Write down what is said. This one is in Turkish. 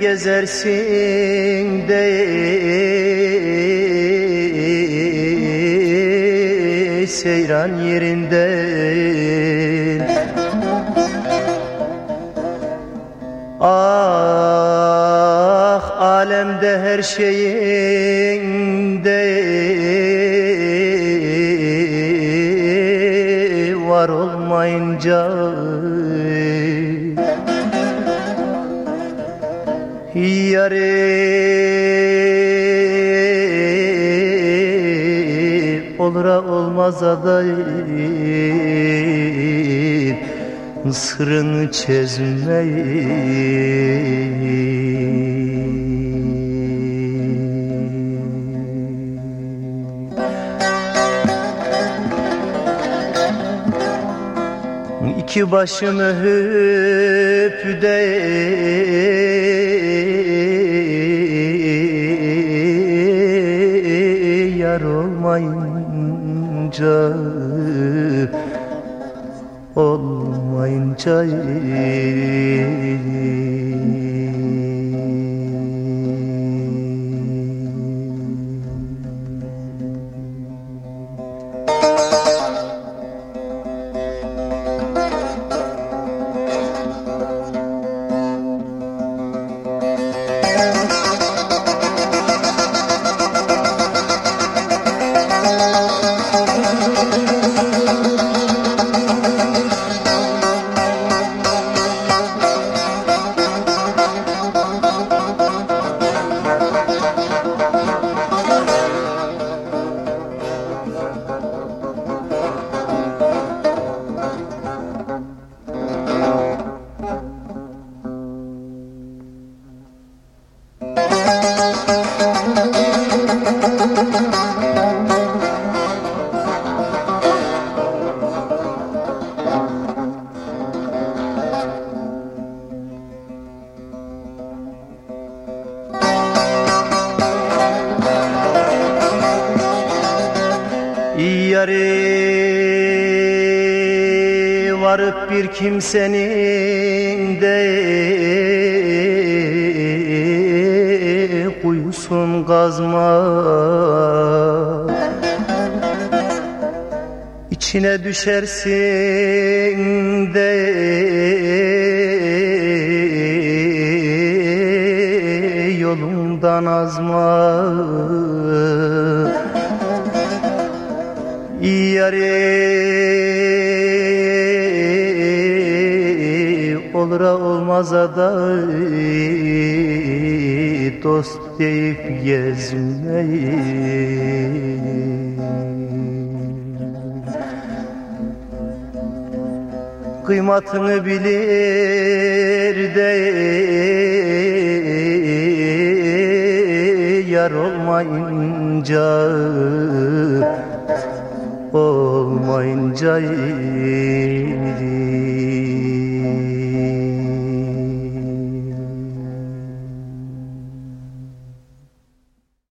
gezersin de seyran yerinde. Ah alemde her şeyinde var olmayınca yarim Olura olmaz adayım Sırrını çözmeyi İki başımı hüp de yar olmayınca olmayınca Yari varıp bir kimsenin de kuyusun kazma. İçine düşersin de yolundan azma Yari olura olmaz aday dost deyip gezmeyi Kıymatını bilir de yar olmayınca olmayınca